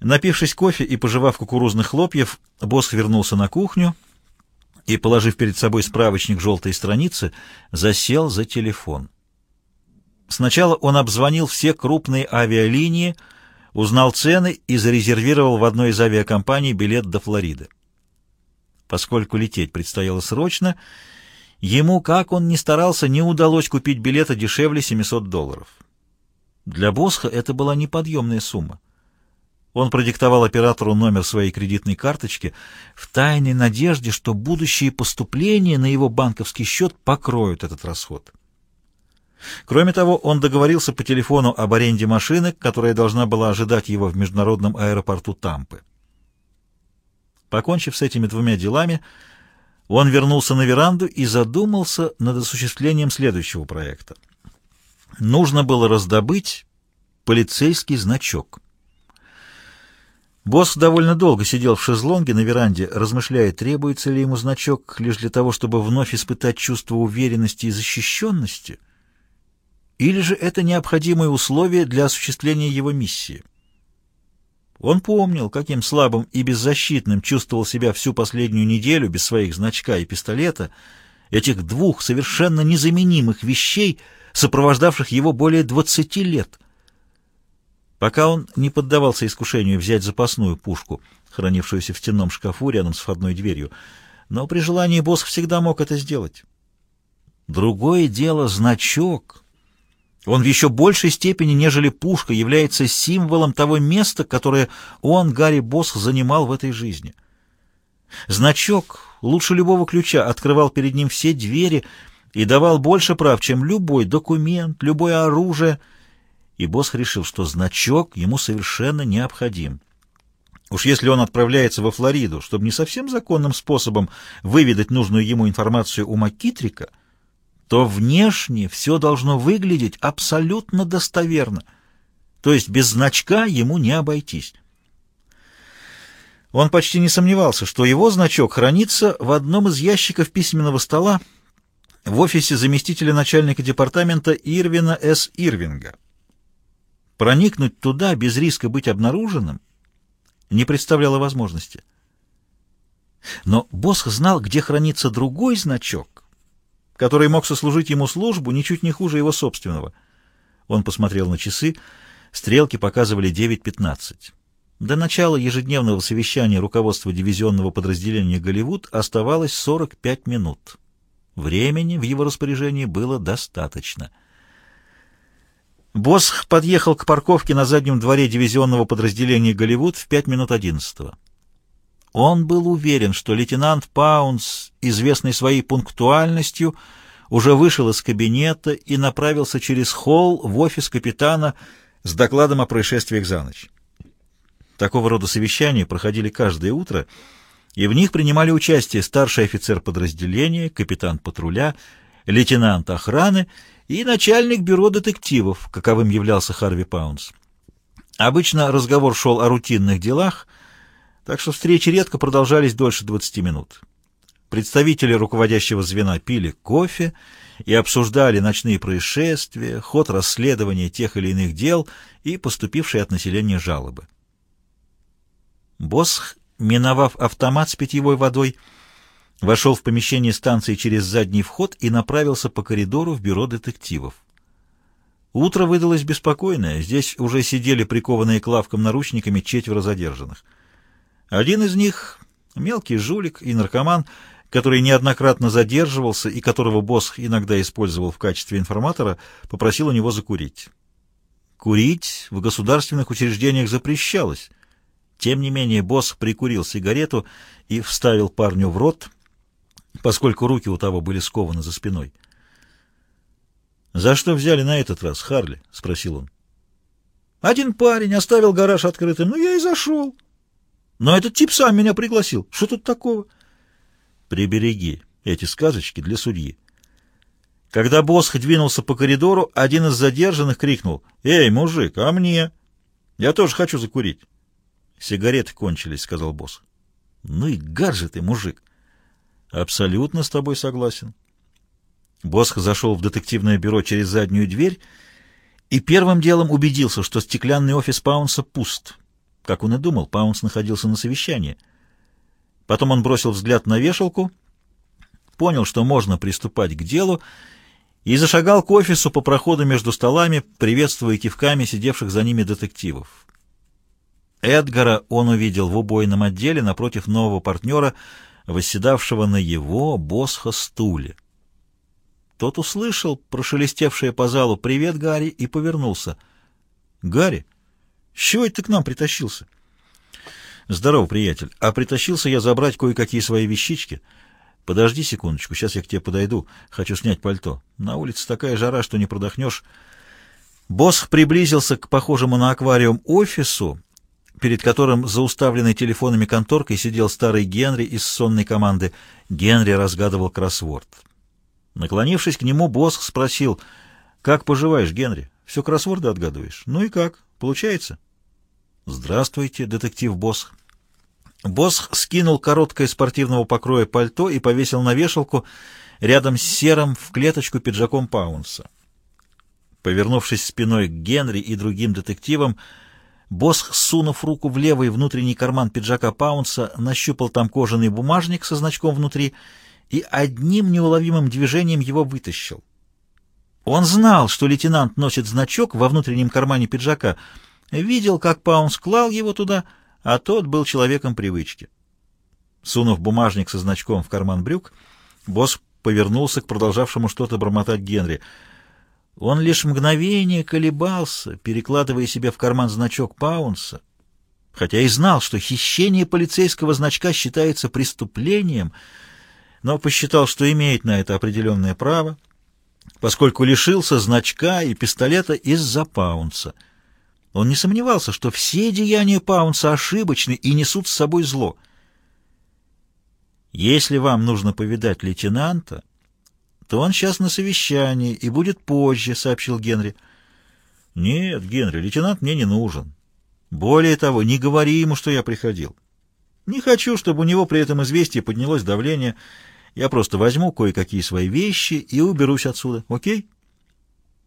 Напившись кофе и пожевав кукурузных хлопьев, Босх вернулся на кухню и, положив перед собой справочник желтой страницы, засел за телефон. Сначала он обзвонил все крупные авиалинии, узнал цены и зарезервировал в одной из авиакомпаний билет до Флориды. Поскольку лететь предстояло срочно, ему, как он ни старался, не удалось купить билета дешевле 700 долларов. Для Босха это была неподъемная сумма. Он продиктовал оператору номер своей кредитной карточки в тайной надежде, что будущие поступления на его банковский счет покроют этот расход. Кроме того, он договорился по телефону об аренде машины, которая должна была ожидать его в международном аэропорту Тампы. Покончив с этими двумя делами, он вернулся на веранду и задумался над осуществлением следующего проекта. Нужно было раздобыть полицейский значок. Босс довольно долго сидел в шезлонге на веранде, размышляя, требуется ли ему значок лишь для того, чтобы вновь испытать чувство уверенности и защищенности, или же это необходимое условие для осуществления его миссии. Он помнил, каким слабым и беззащитным чувствовал себя всю последнюю неделю без своих значка и пистолета, этих двух совершенно незаменимых вещей, сопровождавших его более двадцати лет — Пока он не поддавался искушению взять запасную пушку, хранившуюся в стенном шкафу рядом с входной дверью, но при желании босс всегда мог это сделать. Другое дело — значок. Он в еще большей степени, нежели пушка, является символом того места, которое он, Гарри Босс, занимал в этой жизни. Значок лучше любого ключа открывал перед ним все двери и давал больше прав, чем любой документ, любое оружие — и Босх решил, что значок ему совершенно необходим. Уж если он отправляется во Флориду, чтобы не совсем законным способом выведать нужную ему информацию у Макитрика, то внешне все должно выглядеть абсолютно достоверно, то есть без значка ему не обойтись. Он почти не сомневался, что его значок хранится в одном из ящиков письменного стола в офисе заместителя начальника департамента Ирвина С. Ирвинга. Проникнуть туда без риска быть обнаруженным не представляло возможности. Но босс знал, где хранится другой значок, который мог сослужить ему службу ничуть не хуже его собственного. Он посмотрел на часы, стрелки показывали 9.15. До начала ежедневного совещания руководства дивизионного подразделения «Голливуд» оставалось 45 минут. Времени в его распоряжении было достаточно — Босх подъехал к парковке на заднем дворе дивизионного подразделения «Голливуд» в 5 минут 11 Он был уверен, что лейтенант Паунс, известный своей пунктуальностью, уже вышел из кабинета и направился через холл в офис капитана с докладом о происшествиях за ночь. Такого рода совещания проходили каждое утро, и в них принимали участие старший офицер подразделения, капитан патруля, лейтенант охраны и начальник бюро детективов, каковым являлся Харви Паунс. Обычно разговор шел о рутинных делах, так что встречи редко продолжались дольше 20 минут. Представители руководящего звена пили кофе и обсуждали ночные происшествия, ход расследования тех или иных дел и поступившие от населения жалобы. Босх, миновав автомат с питьевой водой, вошел в помещение станции через задний вход и направился по коридору в бюро детективов. Утро выдалось беспокойное. Здесь уже сидели прикованные к лавкам наручниками четверо задержанных. Один из них — мелкий жулик и наркоман, который неоднократно задерживался и которого босс иногда использовал в качестве информатора, попросил у него закурить. Курить в государственных учреждениях запрещалось. Тем не менее босс прикурил сигарету и вставил парню в рот — поскольку руки у того были скованы за спиной. «За что взяли на этот раз, Харли?» — спросил он. «Один парень оставил гараж открытым, ну я и зашел. Но этот тип сам меня пригласил. Что тут такого?» «Прибереги эти сказочки для судьи». Когда Босх двинулся по коридору, один из задержанных крикнул «Эй, мужик, а мне? Я тоже хочу закурить». «Сигареты кончились», — сказал босс. «Ну и гар же ты, мужик!» Абсолютно с тобой согласен. Босх зашел в детективное бюро через заднюю дверь и первым делом убедился, что стеклянный офис Паунса пуст. Как он и думал, Паунс находился на совещании. Потом он бросил взгляд на вешалку, понял, что можно приступать к делу, и зашагал к офису по проходу между столами, приветствуя кивками сидевших за ними детективов. Эдгара он увидел в убойном отделе напротив нового партнера, восседавшего на его босха стуле. Тот услышал прошелестевшее по залу «Привет, Гарри!» и повернулся. «Гарри, с чего это ты к нам притащился?» «Здорово, приятель. А притащился я забрать кое-какие свои вещички. Подожди секундочку, сейчас я к тебе подойду. Хочу снять пальто. На улице такая жара, что не продохнешь». Босх приблизился к похожему на аквариум офису, перед которым за уставленной телефонами конторкой сидел старый Генри из сонной команды. Генри разгадывал кроссворд. Наклонившись к нему, Босх спросил, «Как поживаешь, Генри? Все кроссворды отгадываешь? Ну и как? Получается?» «Здравствуйте, детектив Босх». Босх скинул короткое спортивного покроя пальто и повесил на вешалку рядом с серым в клеточку пиджаком Паунса. Повернувшись спиной к Генри и другим детективам, Босх, сунув руку в левый внутренний карман пиджака Паунса, нащупал там кожаный бумажник со значком внутри и одним неуловимым движением его вытащил. Он знал, что лейтенант носит значок во внутреннем кармане пиджака, видел, как Паунс клал его туда, а тот был человеком привычки. Сунув бумажник со значком в карман брюк, босс повернулся к продолжавшему что-то бормотать Генри — он лишь мгновение колебался, перекладывая себе в карман значок Паунса, хотя и знал, что хищение полицейского значка считается преступлением, но посчитал, что имеет на это определенное право, поскольку лишился значка и пистолета из-за Паунса. Он не сомневался, что все деяния Паунса ошибочны и несут с собой зло. «Если вам нужно повидать лейтенанта», то он сейчас на совещании и будет позже», — сообщил Генри. «Нет, Генри, лейтенант мне не нужен. Более того, не говори ему, что я приходил. Не хочу, чтобы у него при этом известии поднялось давление. Я просто возьму кое-какие свои вещи и уберусь отсюда, окей?»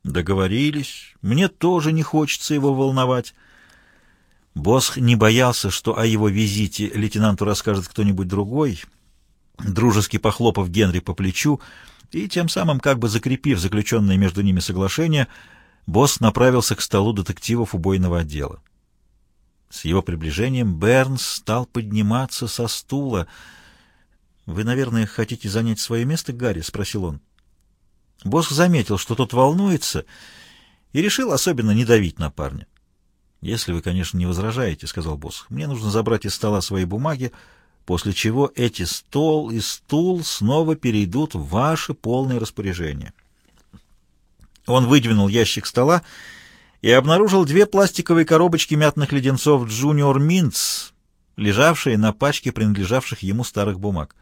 «Договорились. Мне тоже не хочется его волновать». Босх не боялся, что о его визите лейтенанту расскажет кто-нибудь другой. Дружески похлопав Генри по плечу, — и тем самым, как бы закрепив заключенное между ними соглашение, босс направился к столу детективов убойного отдела. С его приближением Бернс стал подниматься со стула. «Вы, наверное, хотите занять свое место, Гарри?» — спросил он. Босс заметил, что тот волнуется, и решил особенно не давить на парня. «Если вы, конечно, не возражаете», — сказал босс, — «мне нужно забрать из стола свои бумаги, после чего эти стол и стул снова перейдут в ваше полное распоряжение. Он выдвинул ящик стола и обнаружил две пластиковые коробочки мятных леденцов «Джуниор Минц», лежавшие на пачке принадлежавших ему старых бумаг.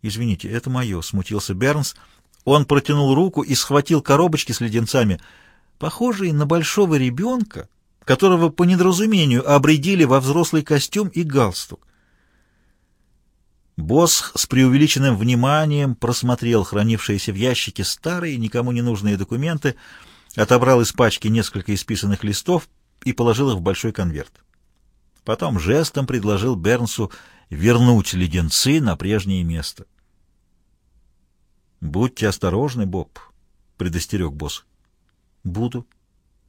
«Извините, это мое», — смутился Бернс. Он протянул руку и схватил коробочки с леденцами, похожие на большого ребенка, которого по недоразумению обредили во взрослый костюм и галстук. Босх с преувеличенным вниманием просмотрел хранившиеся в ящике старые, никому не нужные документы, отобрал из пачки несколько исписанных листов и положил их в большой конверт. Потом жестом предложил Бернсу вернуть леденцы на прежнее место. «Будьте осторожны, Боб», — предостерег босс. «Буду.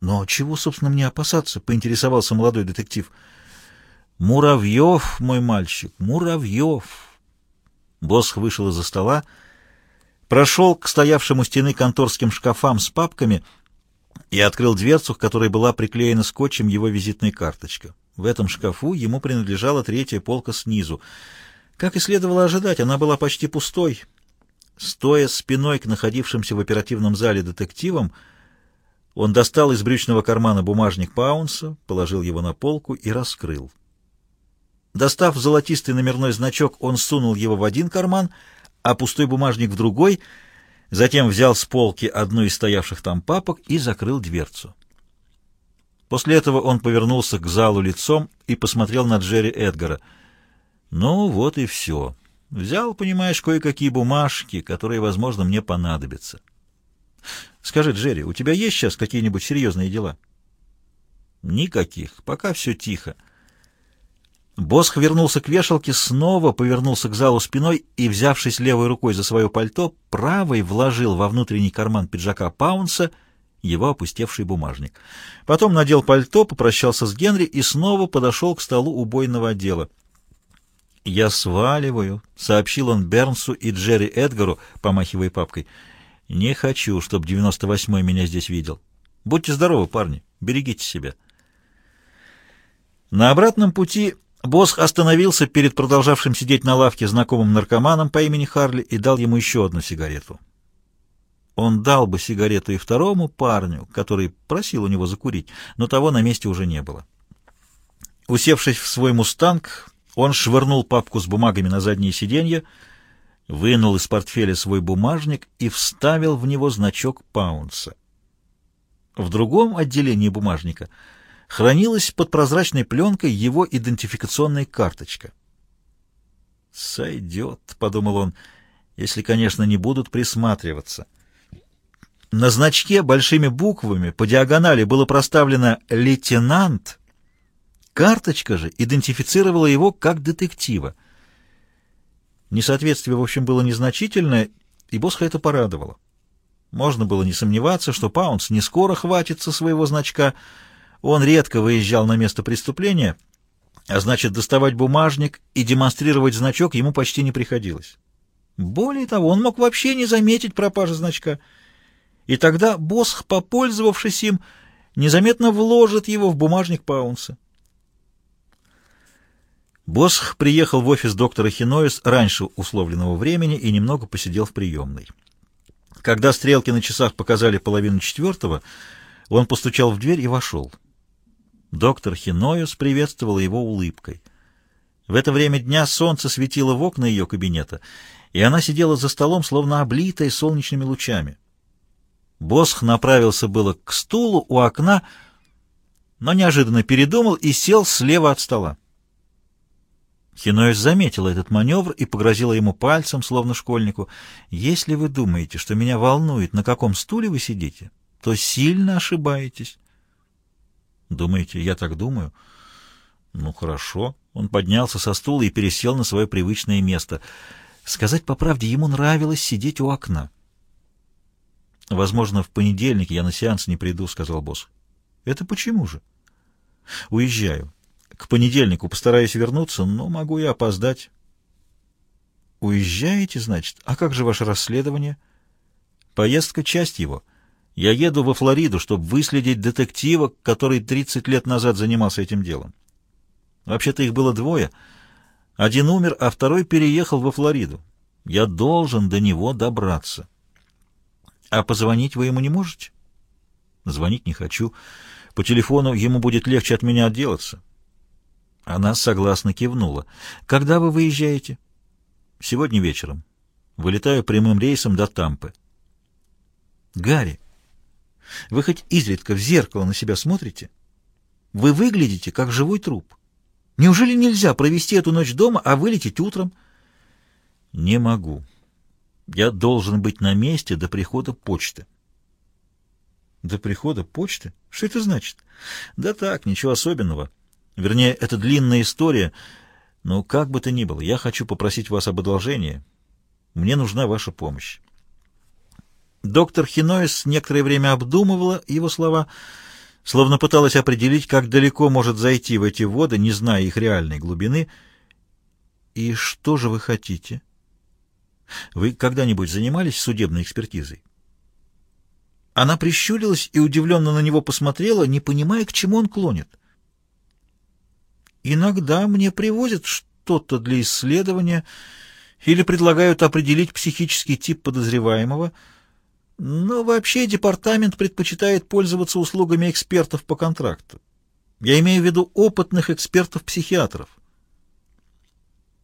Но чего, собственно, мне опасаться?» — поинтересовался молодой детектив. «Муравьев, мой мальчик, муравьев!» Босх вышел из-за стола, прошел к стоявшему у стены конторским шкафам с папками и открыл дверцу, к которой была приклеена скотчем его визитная карточка. В этом шкафу ему принадлежала третья полка снизу. Как и следовало ожидать, она была почти пустой. Стоя спиной к находившимся в оперативном зале детективам, он достал из брючного кармана бумажник Паунса, положил его на полку и раскрыл. Достав золотистый номерной значок, он сунул его в один карман, а пустой бумажник в другой, затем взял с полки одну из стоявших там папок и закрыл дверцу. После этого он повернулся к залу лицом и посмотрел на Джерри Эдгара. «Ну, вот и все. Взял, понимаешь, кое-какие бумажки, которые, возможно, мне понадобятся. Скажи, Джерри, у тебя есть сейчас какие-нибудь серьезные дела?» «Никаких. Пока все тихо». Босх вернулся к вешалке, снова повернулся к залу спиной и, взявшись левой рукой за свое пальто, правой вложил во внутренний карман пиджака Паунса его опустевший бумажник. Потом надел пальто, попрощался с Генри и снова подошел к столу убойного отдела. «Я сваливаю», — сообщил он Бернсу и Джерри Эдгару, помахивая папкой. «Не хочу, чтобы 98-й меня здесь видел. Будьте здоровы, парни, берегите себя». На обратном пути Босх остановился перед продолжавшим сидеть на лавке знакомым наркоманом по имени Харли и дал ему еще одну сигарету. Он дал бы сигарету и второму парню, который просил у него закурить, но того на месте уже не было. Усевшись в свой «Мустанг», он швырнул папку с бумагами на заднее сиденье, вынул из портфеля свой бумажник и вставил в него значок Паунса. В другом отделении бумажника — хранилась под прозрачной пленкой его идентификационная карточка. «Сойдет», — подумал он, — «если, конечно, не будут присматриваться». На значке большими буквами по диагонали было проставлено «Лейтенант». Карточка же идентифицировала его как детектива. Несоответствие, в общем, было незначительное, и Босха это порадовало. Можно было не сомневаться, что Паунс не скоро хватится своего значка — он редко выезжал на место преступления, а значит, доставать бумажник и демонстрировать значок ему почти не приходилось. Более того, он мог вообще не заметить пропажи значка. И тогда Босх, попользовавшись им, незаметно вложит его в бумажник Паунса. Босх приехал в офис доктора Хиноис раньше условленного времени и немного посидел в приемной. Когда стрелки на часах показали половину четвертого, он постучал в дверь и вошел. Доктор Хиноюс приветствовал его улыбкой. В это время дня солнце светило в окна ее кабинета, и она сидела за столом, словно облитая солнечными лучами. Босх направился было к стулу у окна, но неожиданно передумал и сел слева от стола. Хиноис заметила этот маневр и погрозила ему пальцем, словно школьнику. «Если вы думаете, что меня волнует, на каком стуле вы сидите, то сильно ошибаетесь». Думаете, я так думаю? Ну, хорошо. Он поднялся со стула и пересел на свое привычное место. Сказать по правде, ему нравилось сидеть у окна. «Возможно, в понедельник я на сеанс не приду», — сказал босс. «Это почему же?» «Уезжаю. К понедельнику постараюсь вернуться, но могу и опоздать». «Уезжаете, значит? А как же ваше расследование?» «Поездка — часть его». Я еду во Флориду, чтобы выследить детектива, который 30 лет назад занимался этим делом. Вообще-то их было двое. Один умер, а второй переехал во Флориду. Я должен до него добраться. А позвонить вы ему не можете? Звонить не хочу. По телефону ему будет легче от меня отделаться. Она согласно кивнула. Когда вы выезжаете? Сегодня вечером. Вылетаю прямым рейсом до Тампы. Гарри, вы хоть изредка в зеркало на себя смотрите? Вы выглядите, как живой труп. Неужели нельзя провести эту ночь дома, а вылететь утром? Не могу. Я должен быть на месте до прихода почты. До прихода почты? Что это значит? Да так, ничего особенного. Вернее, это длинная история. Но как бы то ни было, я хочу попросить вас об одолжении. Мне нужна ваша помощь. Доктор Хиноис некоторое время обдумывала его слова, словно пыталась определить, как далеко может зайти в эти воды, не зная их реальной глубины. «И что же вы хотите? Вы когда-нибудь занимались судебной экспертизой?» Она прищурилась и удивленно на него посмотрела, не понимая, к чему он клонит. «Иногда мне привозят что-то для исследования или предлагают определить психический тип подозреваемого — но вообще департамент предпочитает пользоваться услугами экспертов по контракту. Я имею в виду опытных экспертов-психиатров.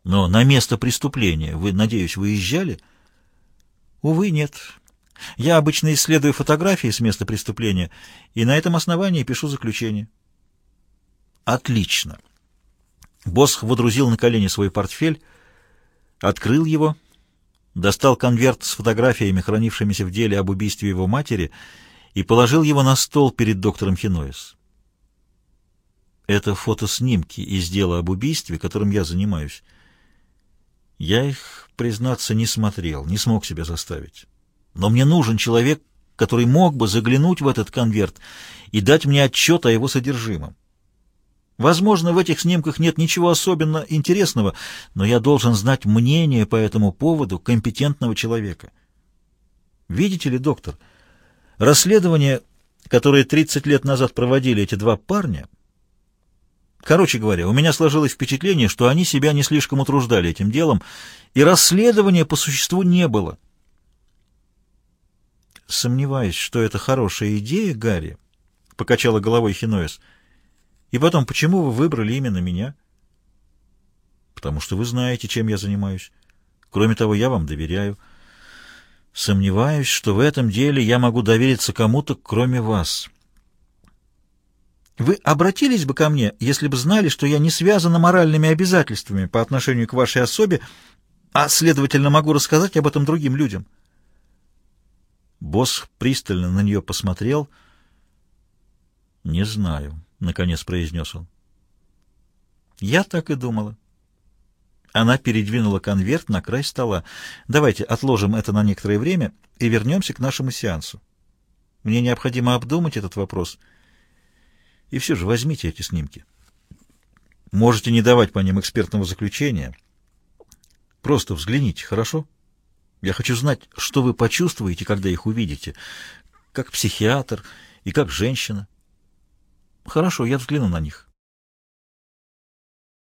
Но на место преступления вы, надеюсь, выезжали? Увы, нет. Я обычно исследую фотографии с места преступления и на этом основании пишу заключение. Отлично. Босх водрузил на колени свой портфель, открыл его достал конверт с фотографиями, хранившимися в деле об убийстве его матери, и положил его на стол перед доктором Хиноис. Это фотоснимки из дела об убийстве, которым я занимаюсь. Я их, признаться, не смотрел, не смог себя заставить. Но мне нужен человек, который мог бы заглянуть в этот конверт и дать мне отчет о его содержимом. Возможно, в этих снимках нет ничего особенно интересного, но я должен знать мнение по этому поводу компетентного человека. Видите ли, доктор, расследование, которое 30 лет назад проводили эти два парня, короче говоря, у меня сложилось впечатление, что они себя не слишком утруждали этим делом, и расследования по существу не было. Сомневаюсь, что это хорошая идея, Гарри, — покачала головой Хиноэс. И потом, почему вы выбрали именно меня? Потому что вы знаете, чем я занимаюсь. Кроме того, я вам доверяю. Сомневаюсь, что в этом деле я могу довериться кому-то, кроме вас. Вы обратились бы ко мне, если бы знали, что я не связана моральными обязательствами по отношению к вашей особе, а, следовательно, могу рассказать об этом другим людям. — Босс пристально на нее посмотрел. «Не знаю», — наконец произнес он. «Я так и думала». Она передвинула конверт на край стола. «Давайте отложим это на некоторое время и вернемся к нашему сеансу. Мне необходимо обдумать этот вопрос. И все же возьмите эти снимки. Можете не давать по ним экспертного заключения. Просто взгляните, хорошо?» Я хочу знать, что вы почувствуете, когда их увидите, как психиатр и как женщина. Хорошо, я взгляну на них.